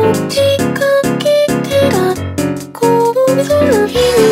打ちかけて学校をる日に